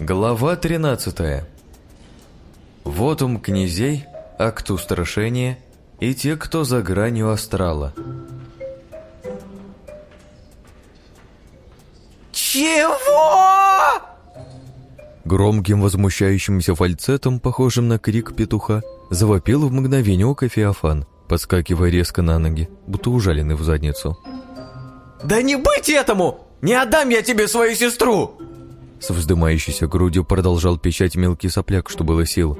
Глава 13. Вот ум князей, акт устрашения и те, кто за гранью астрала. «Чего?» Громким возмущающимся фальцетом, похожим на крик петуха, завопил в мгновение ока Феофан, подскакивая резко на ноги, будто ужаленный в задницу. «Да не быть этому! Не отдам я тебе свою сестру!» С вздымающейся грудью продолжал печать мелкий сопляк, что было сил.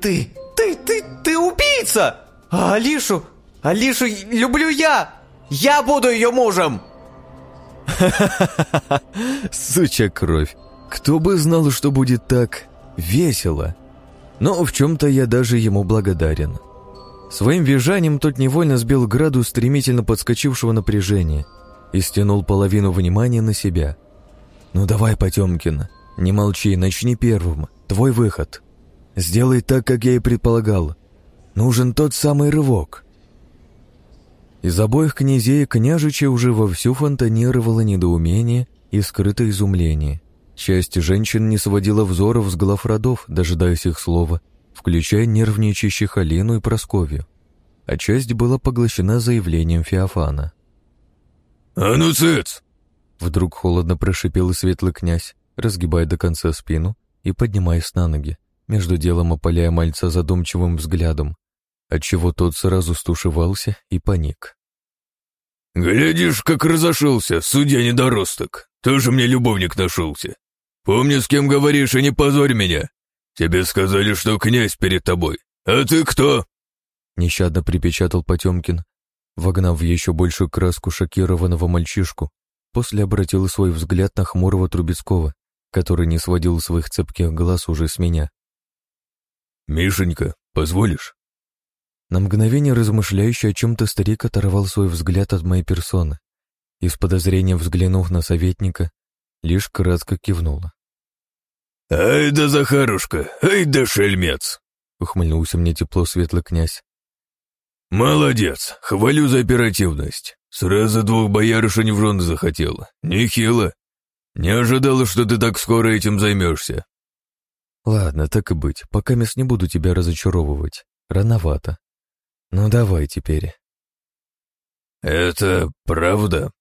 «Ты, ты, ты, ты убийца! А Алишу, Алишу люблю я! Я буду ее мужем!» Суча кровь! Кто бы знал, что будет так весело. Но в чем-то я даже ему благодарен. Своим визжанием тот невольно сбил градус стремительно подскочившего напряжения и стянул половину внимания на себя. «Ну давай, Потемкин, не молчи, начни первым. Твой выход. Сделай так, как я и предполагал. Нужен тот самый рывок». Из обоих князей княжича уже вовсю фонтанировало недоумение и скрытое изумление. Часть женщин не сводила взоров с глав родов, дожидаясь их слова, включая нервничающих Алину и Просковью. А часть была поглощена заявлением Феофана. «А ну, цыц!» Вдруг холодно прошипел светлый князь, разгибая до конца спину и поднимаясь на ноги, между делом опаляя мальца задумчивым взглядом, отчего тот сразу стушевался и паник. «Глядишь, как разошелся, судья-недоросток. Тоже мне любовник нашелся. Помни, с кем говоришь, и не позорь меня. Тебе сказали, что князь перед тобой. А ты кто?» Нещадно припечатал Потемкин, вогнав еще большую краску шокированного мальчишку, после обратил свой взгляд на хмурого Трубецкого, который не сводил своих цепких глаз уже с меня. «Мишенька, позволишь?» На мгновение размышляющий о чем-то старик оторвал свой взгляд от моей персоны и с подозрением взглянув на советника, лишь кратко кивнула. «Ай да Захарушка, ай да шельмец!» — ухмыльнулся мне тепло светлый князь. «Молодец, хвалю за оперативность. Сразу двух боярышень в жены захотела. Нехило. Не ожидала, что ты так скоро этим займешься». «Ладно, так и быть, пока мест не буду тебя разочаровывать. Рановато. Ну давай теперь». «Это правда?»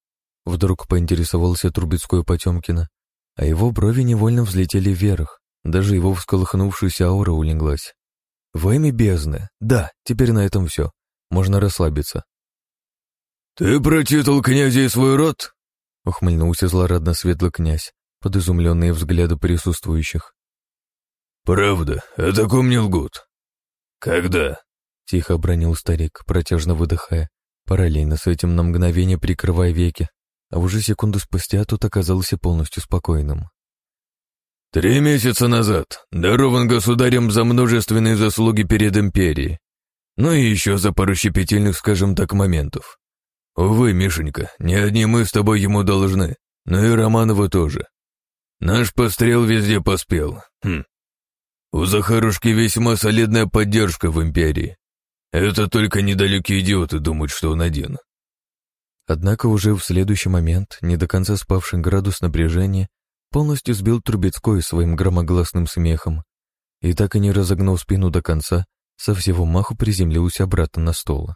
Вдруг поинтересовался Трубецкой Потемкина, а его брови невольно взлетели вверх, даже его всколыхнувшаяся аура улеглась. «Во имя бездны! Да, теперь на этом все. Можно расслабиться». «Ты про титул князя и свой род?» — ухмыльнулся злорадно светлый князь под изумленные взгляды присутствующих. «Правда, о таком не лгут. Когда?» — тихо обронил старик, протяжно выдыхая, параллельно с этим на мгновение прикрывая веки, а уже секунду спустя тот оказался полностью спокойным. «Три месяца назад дарован государем за множественные заслуги перед империей, ну и еще за пару щепетильных, скажем так, моментов. Увы, Мишенька, не одни мы с тобой ему должны, но и Романову тоже. Наш пострел везде поспел. Хм. У Захарушки весьма солидная поддержка в империи. Это только недалекие идиоты думают, что он один. Однако уже в следующий момент, не до конца спавший градус напряжения, полностью сбил Трубецкой своим громогласным смехом и, так и не разогнал спину до конца, со всего маху приземлился обратно на стол.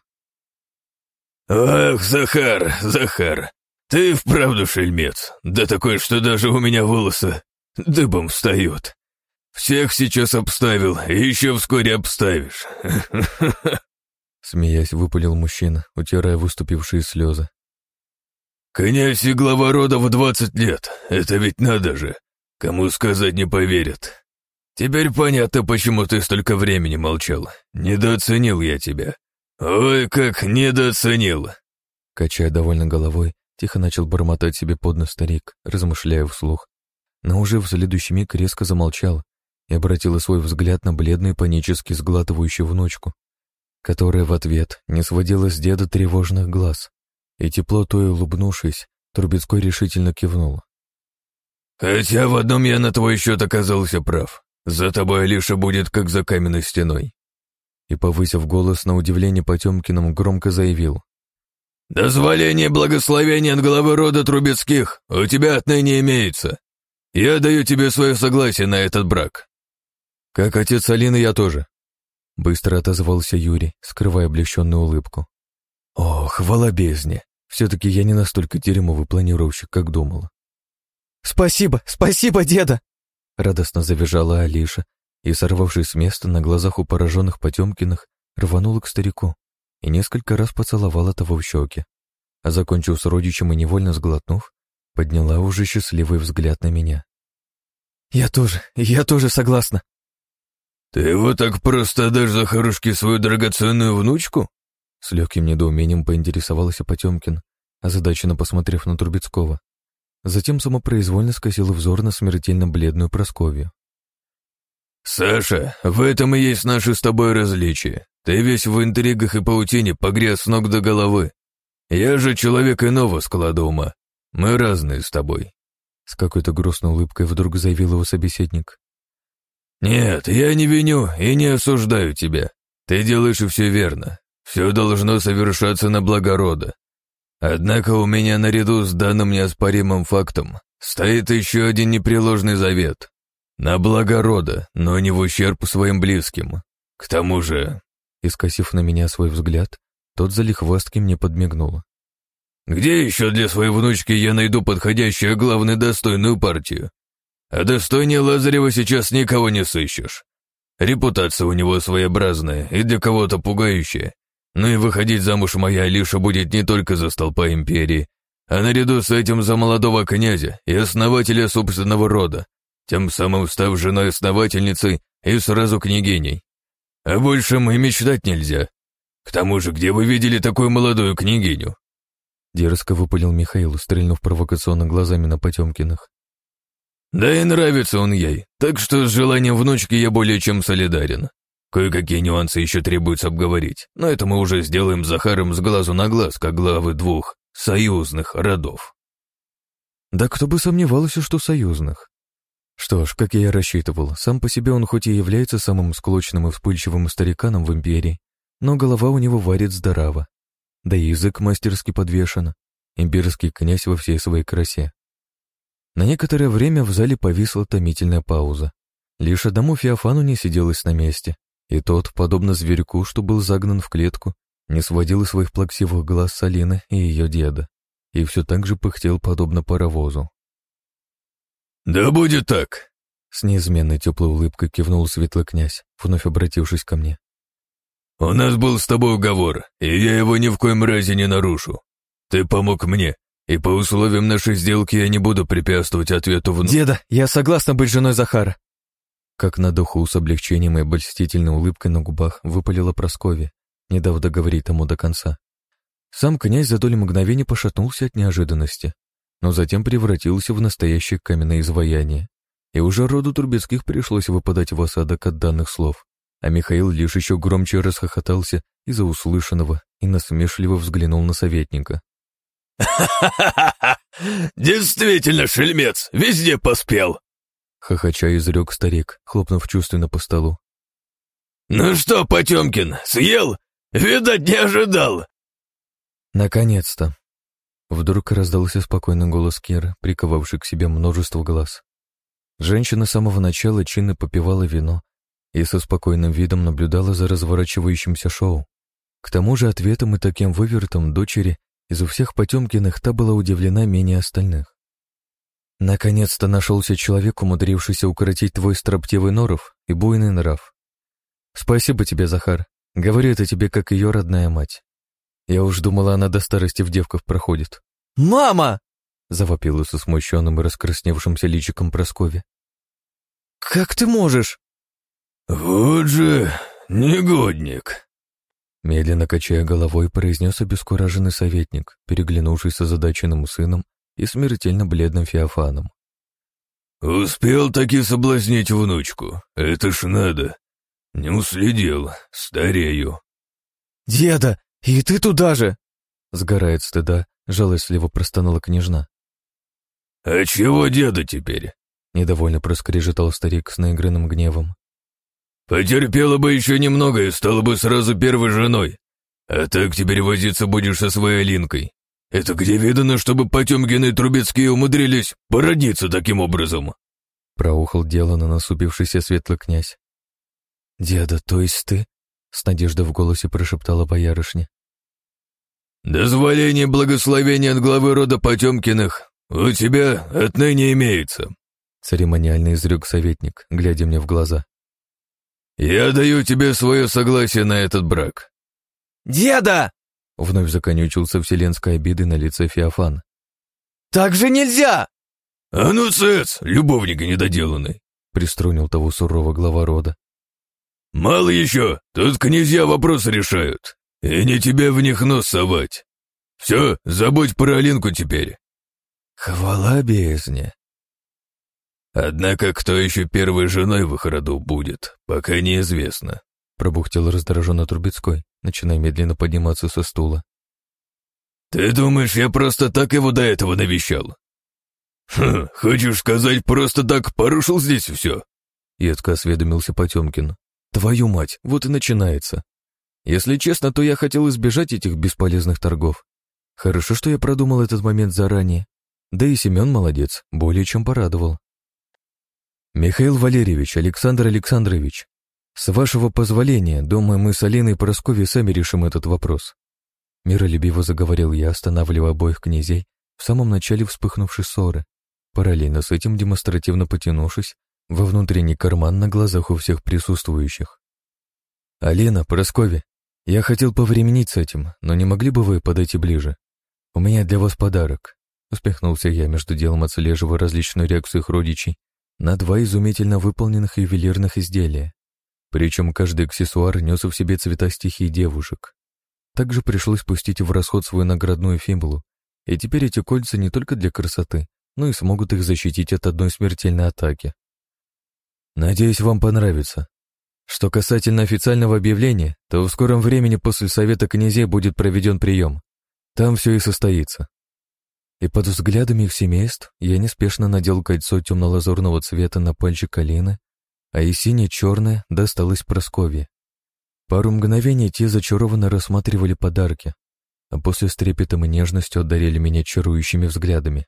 «Ах, Захар, Захар, ты вправду шельмец, да такой, что даже у меня волосы дыбом встают. Всех сейчас обставил, и еще вскоре обставишь». Смеясь, выпалил мужчина, утирая выступившие слезы. «Князь и глава рода в двадцать лет. Это ведь надо же. Кому сказать не поверят. Теперь понятно, почему ты столько времени молчал. Недооценил я тебя. Ой, как недооценил!» Качая довольно головой, тихо начал бормотать себе под нос старик, размышляя вслух. Но уже в следующий миг резко замолчал и обратила свой взгляд на бледную панически сглатывающую внучку, которая в ответ не сводила с деда тревожных глаз и тепло той улыбнувшись, Трубецкой решительно кивнул. «Хотя в одном я на твой счет оказался прав. За тобой Алиша будет как за каменной стеной». И, повысив голос на удивление Потемкиным, громко заявил. «Дозволение благословения от главы рода Трубецких у тебя отныне имеется. Я даю тебе свое согласие на этот брак». «Как отец Алины, я тоже», — быстро отозвался Юрий, скрывая облегченную улыбку. «О, хвала! Все-таки я не настолько дерьмовый планировщик, как думал». «Спасибо, спасибо, деда!» Радостно завизжала Алиша и, сорвавшись с места на глазах у пораженных Потемкиных, рванула к старику и несколько раз поцеловала того в щеки, а закончив с родичем и невольно сглотнув, подняла уже счастливый взгляд на меня. «Я тоже, я тоже согласна», «Ты вот так просто отдашь Захарушке свою драгоценную внучку?» С легким недоумением поинтересовался Потемкин, озадаченно посмотрев на Трубецкого. Затем самопроизвольно скосил взор на смертельно бледную Просковью. «Саша, в этом и есть наше с тобой различие. Ты весь в интригах и паутине погряз с ног до головы. Я же человек иного склада ума. Мы разные с тобой». С какой-то грустной улыбкой вдруг заявил его собеседник. «Нет, я не виню и не осуждаю тебя. Ты делаешь все верно. Все должно совершаться на благо рода. Однако у меня наряду с данным неоспоримым фактом стоит еще один непреложный завет. На благо рода, но не в ущерб своим близким. К тому же...» Искосив на меня свой взгляд, тот залихвастки мне подмигнул. «Где еще для своей внучки я найду подходящую, главную достойную партию? А достойнее Лазарева сейчас никого не сыщешь. Репутация у него своеобразная и для кого-то пугающая. Ну и выходить замуж моя Алиша будет не только за столпа империи, а наряду с этим за молодого князя и основателя собственного рода, тем самым став женой основательницы и сразу княгиней. А больше мы мечтать нельзя. К тому же, где вы видели такую молодую княгиню?» Дерзко выпалил Михаил, стрельнув провокационно глазами на Потемкиных. Да и нравится он ей, так что с желанием внучки я более чем солидарен. Кое-какие нюансы еще требуется обговорить, но это мы уже сделаем с Захаром с глазу на глаз, как главы двух союзных родов. Да кто бы сомневался, что союзных. Что ж, как я и рассчитывал, сам по себе он хоть и является самым склочным и вспыльчивым стариканом в империи, но голова у него варит здраво. Да и язык мастерски подвешен, имперский князь во всей своей красе. На некоторое время в зале повисла томительная пауза. Лишь одному Феофану не сиделось на месте, и тот, подобно зверьку, что был загнан в клетку, не сводил из своих плаксивых глаз с Алины и ее деда, и все так же пыхтел, подобно паровозу. «Да будет так!» С неизменной теплой улыбкой кивнул светлый князь, вновь обратившись ко мне. «У нас был с тобой уговор, и я его ни в коем разе не нарушу. Ты помог мне, и по условиям нашей сделки я не буду препятствовать ответу в... Деда, я согласна быть женой Захара. Как на духу с облегчением и обольстительной улыбкой на губах выпалила Прасковья, не дав договорить тому до конца. Сам князь за долю мгновения пошатнулся от неожиданности, но затем превратился в настоящее каменное изваяние, и уже роду Трубецких пришлось выпадать в осадок от данных слов, а Михаил лишь еще громче расхохотался из-за услышанного и насмешливо взглянул на советника. «Ха-ха-ха! Действительно, шельмец, везде поспел!» Хохоча изрек старик, хлопнув чувственно по столу. «Ну что, Потемкин, съел? Видать, не ожидал!» «Наконец-то!» Вдруг раздался спокойный голос Кира, приковавший к себе множество глаз. Женщина с самого начала чинно попивала вино и со спокойным видом наблюдала за разворачивающимся шоу. К тому же ответом и таким вывертом дочери из у всех Потемкиных та была удивлена менее остальных. Наконец-то нашелся человек, умудрившийся укоротить твой строптивый норов и буйный нрав. Спасибо тебе, Захар. Говорю это тебе, как ее родная мать. Я уж думала, она до старости в девках проходит. «Мама!» — завопила со смущенным и раскрасневшимся личиком Прасковья. «Как ты можешь?» «Вот же негодник!» Медленно качая головой, произнес обескураженный советник, переглянувшись с озадаченным сыном и смертельно бледным Феофаном. «Успел таки соблазнить внучку. Это ж надо. Не уследил. Старею». «Деда, и ты туда же!» Сгорает стыда, жалостливо простонала княжна. «А чего деда теперь?» Недовольно проскрежетал старик с наигранным гневом. Потерпела бы еще немного и стала бы сразу первой женой. А так теперь возиться будешь со своей Алинкой. Это где видано, чтобы Потемкины и Трубецкие умудрились породиться таким образом?» Проухал дело на насупившийся светлый князь. «Деда, то есть ты?» — с надеждой в голосе прошептала боярышня. «Дозволение благословения от главы рода Потемкиных у тебя отныне имеется», — церемониально изрек советник, глядя мне в глаза. «Я даю тебе свое согласие на этот брак». «Деда!» — вновь законючился вселенской обиды на лице Феофан. «Так же нельзя!» «А ну, цец, любовник недоделанный!» — приструнил того сурово глава рода. «Мало еще, тут князья вопрос решают, и не тебе в них нос совать. Все, забудь про Алинку теперь». «Хвала бездне!» «Однако кто еще первой женой в их роду будет, пока неизвестно», — пробухтел раздраженно Трубецкой, начиная медленно подниматься со стула. «Ты думаешь, я просто так его до этого навещал? «Хм, хочешь сказать, просто так порушил здесь все?» Едко осведомился Потемкин. «Твою мать, вот и начинается. Если честно, то я хотел избежать этих бесполезных торгов. Хорошо, что я продумал этот момент заранее. Да и Семен молодец, более чем порадовал. Михаил Валерьевич, Александр Александрович, с вашего позволения, думаю, мы с Алиной и Поросковьей сами решим этот вопрос. Миролюбиво заговорил я, останавливая обоих князей в самом начале вспыхнувшей ссоры параллельно с этим демонстративно потянувшись во внутренний карман на глазах у всех присутствующих. «Алина, Прасковья, я хотел повременить с этим, но не могли бы вы подойти ближе? У меня для вас подарок», — успехнулся я между делом, отслеживая различную реакцию их родичей на два изумительно выполненных ювелирных изделия. Причем каждый аксессуар нес в себе цвета стихий девушек. Также пришлось пустить в расход свою наградную фимблу, и теперь эти кольца не только для красоты, ну и смогут их защитить от одной смертельной атаки. Надеюсь, вам понравится. Что касательно официального объявления, то в скором времени после Совета князей будет проведен прием. Там все и состоится. И под взглядами их семейств я неспешно надел кольцо темно-лазурного цвета на пальчик Алины, а и сине-черное досталось Просковье. Пару мгновений те зачарованно рассматривали подарки, а после с трепетом и нежностью одарили меня чарующими взглядами.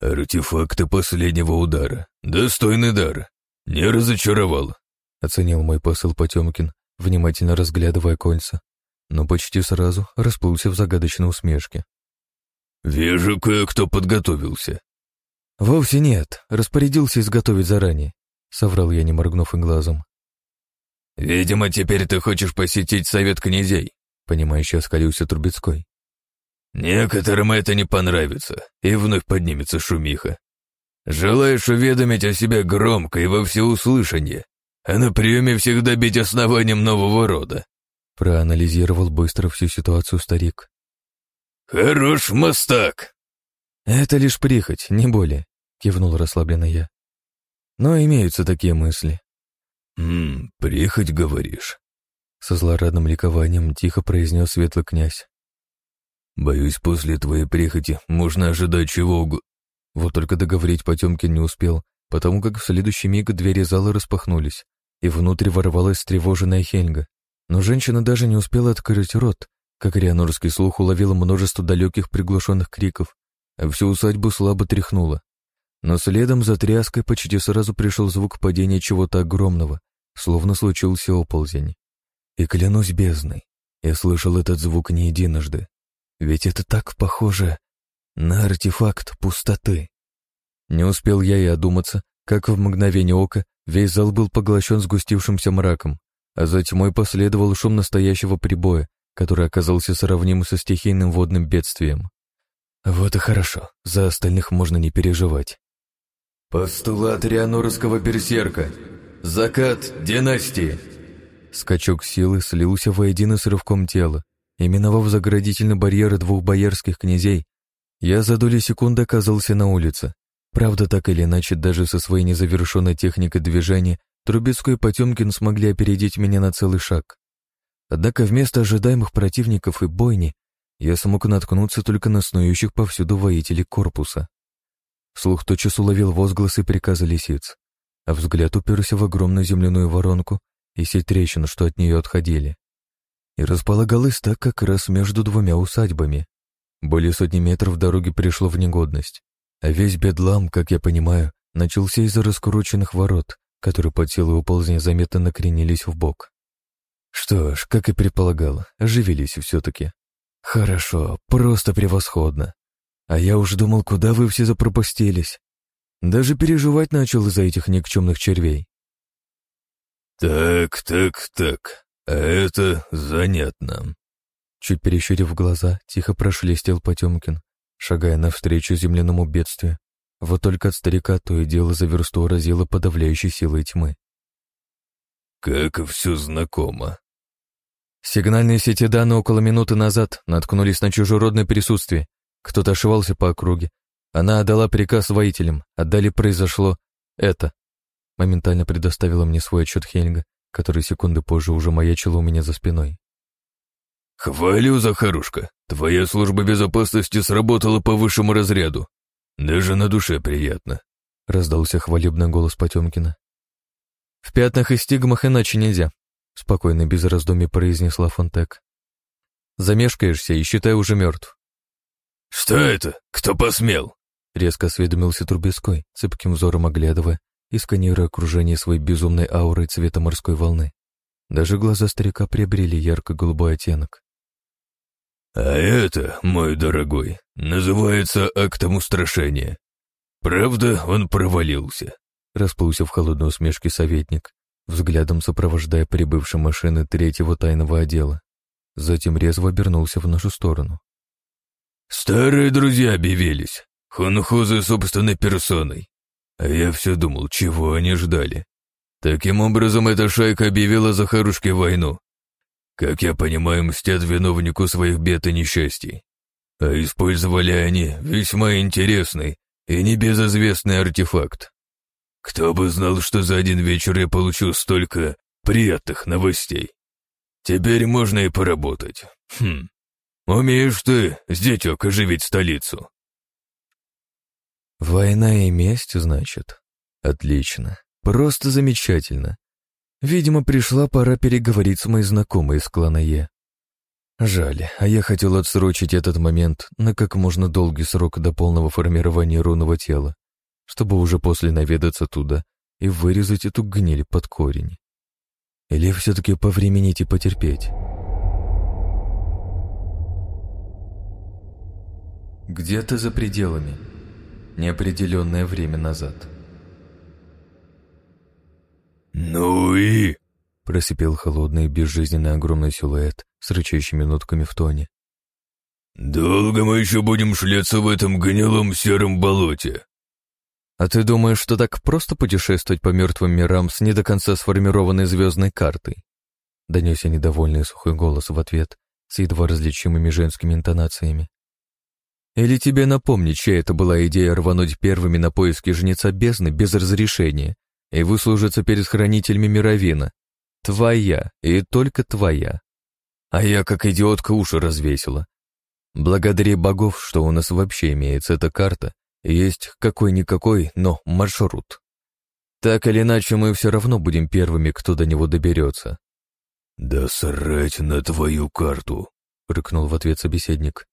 «Артефакты последнего удара. Достойный дар. Не разочаровал», — оценил мой посыл Потемкин, внимательно разглядывая кольца, но почти сразу расплылся в загадочной усмешке. «Вижу, кое-кто подготовился». «Вовсе нет, распорядился изготовить заранее», — соврал я, не моргнув и глазом. «Видимо, теперь ты хочешь посетить совет князей», — понимающе оскалился Трубецкой. Некоторым это не понравится, и вновь поднимется шумиха. Желаешь уведомить о себе громко и во всеуслышание, а на приеме всегда бить основанием нового рода. Проанализировал быстро всю ситуацию старик. Хорош мастак. Это лишь прихоть, не более, кивнул расслабленно я. Но имеются такие мысли. «Ммм, прихоть, говоришь?» Со злорадным ликованием тихо произнес светлый князь. Боюсь, после твоей прихоти можно ожидать чего угодно. Вот только договорить Потемкин не успел, потому как в следующий миг двери зала распахнулись, и внутрь ворвалась встревоженная Хельга. Но женщина даже не успела открыть рот, как рианорский слух уловила множество далеких приглушенных криков, а всю усадьбу слабо тряхнуло. Но следом за тряской почти сразу пришел звук падения чего-то огромного, словно случился оползень. И клянусь бездной, я слышал этот звук не единожды. Ведь это так похоже на артефакт пустоты. Не успел я и одуматься, как в мгновение ока весь зал был поглощен сгустившимся мраком, а за тьмой последовал шум настоящего прибоя, который оказался сравним со стихийным водным бедствием. Вот и хорошо, за остальных можно не переживать. «Постулат рианорского берсерка. Закат династии». Скачок силы слился воедино с рывком тела, и миновав заградительный барьер двух боярских князей, я за доли секунды оказался на улице. Правда, так или иначе, даже со своей незавершенной техникой движения Трубецкой и Потемкин смогли опередить меня на целый шаг. Однако вместо ожидаемых противников и бойни я смог наткнуться только на снующих повсюду воителей корпуса. Слух тотчас уловил возгласы приказа лисиц, а взгляд уперся в огромную земляную воронку и сеть трещин, что от нее отходили и располагалась так как раз между двумя усадьбами. Более сотни метров дороги пришло в негодность, весь бедлам, как я понимаю, начался из-за раскрученных ворот, которые под силой уползня заметно накренились в бок. Что ж, как и предполагал, оживились все-таки. Хорошо, просто превосходно. А я уж думал, куда вы все запропастились. Даже переживать начал из-за этих никчемных червей. «Так, так, так, а это занятно». Чуть перещурив глаза, тихо прошелестел Потемкин, шагая навстречу земляному бедствию. Вот только от старика то и дело за версту разило подавляющей силой тьмы. «Как все знакомо». Сигнальные сети Дана около минуты назад наткнулись на чужеродное присутствие. Кто-то ошивался по округе. Она отдала приказ воителям, а далее произошло это. Моментально предоставила мне свой отчет Хельга, который секунды позже уже маячила у меня за спиной. «Хвалю, Захарушка, твоя служба безопасности сработала по высшему разряду. Даже на душе приятно», — раздался хвалебный голос Потемкина. «В пятнах и стигмах иначе нельзя», — спокойно без раздумий произнесла Фонтек. «Замешкаешься и считай уже мертв». «Что это? Кто посмел?» — резко осведомился Трубецкой, цепким взором оглядывая и сканируя окружение своей безумной аурой цвета морской волны. Даже глаза старика приобрели ярко-голубой оттенок. «А это, мой дорогой, называется актом устрашения. Правда, он провалился», — расплылся в холодной усмешке советник, взглядом сопровождая прибывшие машины третьего тайного отдела. Затем резво обернулся в нашу сторону. «Старые друзья объявились, хунхузы собственной персоной. А я все думал, чего они ждали. Таким образом, эта шайка объявила Захарушке войну. Как я понимаю, мстят виновнику своих бед и несчастий. А использовали они весьма интересный и небезызвестный артефакт. Кто бы знал, что за один вечер я получу столько приятных новостей. Теперь можно и поработать. Хм. Умеешь ты, зятек, оживить столицу. «Война и месть, значит? Отлично. Просто замечательно. Видимо, пришла пора переговорить с моей знакомой из клана Е. Жаль, а я хотел отсрочить этот момент на как можно долгий срок до полного формирования рунного тела, чтобы уже после наведаться туда и вырезать эту гниль под корень. Или все-таки повременить и потерпеть? Где-то за пределами неопределенное время назад. «Ну и?» — просипел холодный безжизненный огромный силуэт с рычащими нотками в тоне. «Долго мы еще будем шляться в этом гнилом сером болоте?» «А ты думаешь, что так просто путешествовать по мертвым мирам с не до конца сформированной звездной картой?» Донесся недовольный сухой голос в ответ с едва различимыми женскими интонациями. Или тебе напомнить, чья это была идея рвануть первыми на поиски жнеца бездны без разрешения и выслужиться перед хранителями мировина? Твоя, и только твоя. А я, как идиотка, уши развесила. Благодари богов, что у нас вообще имеется эта карта, есть какой-никакой, но маршрут. Так или иначе, мы все равно будем первыми, кто до него доберется. «Да срать на твою карту!» — рыкнул в ответ собеседник.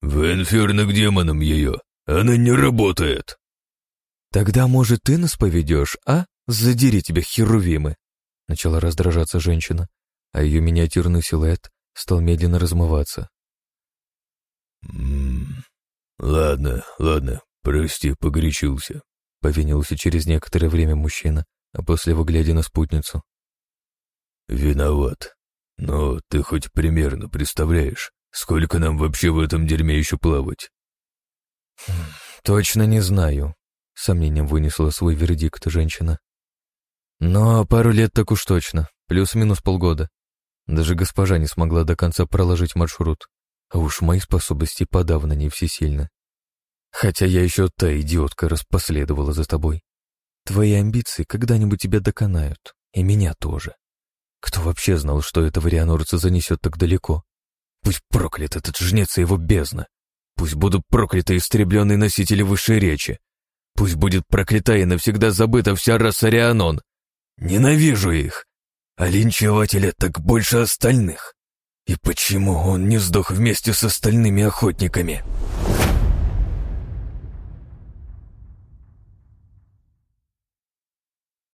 «В инферно к демонам ее! Она не работает!» «Тогда, может, ты нас поведешь, а? Задери тебя, херувимы!» Начала раздражаться женщина, а ее миниатюрный силуэт стал медленно размываться. «М -м, «Ладно, ладно, прости, погорячился», — повинился через некоторое время мужчина, а после выглядя на спутницу. «Виноват. Но ты хоть примерно представляешь, Сколько нам вообще в этом дерьме еще плавать? Точно не знаю, сомнением вынесла свой вердикт женщина. Но пару лет так уж точно, плюс-минус полгода. Даже госпожа не смогла до конца проложить маршрут, а уж мои способности подавно не всесильны. Хотя я еще та идиотка распоследовала за тобой. Твои амбиции когда-нибудь тебя доконают, и меня тоже. Кто вообще знал, что этого рианорца занесет так далеко? Пусть проклят этот жнец и его бездна. Пусть будут прокляты истребленные носители высшей речи. Пусть будет проклята и навсегда забыта вся раса Рианон. Ненавижу их. А линчевателя так больше остальных. И почему он не сдох вместе с остальными охотниками?»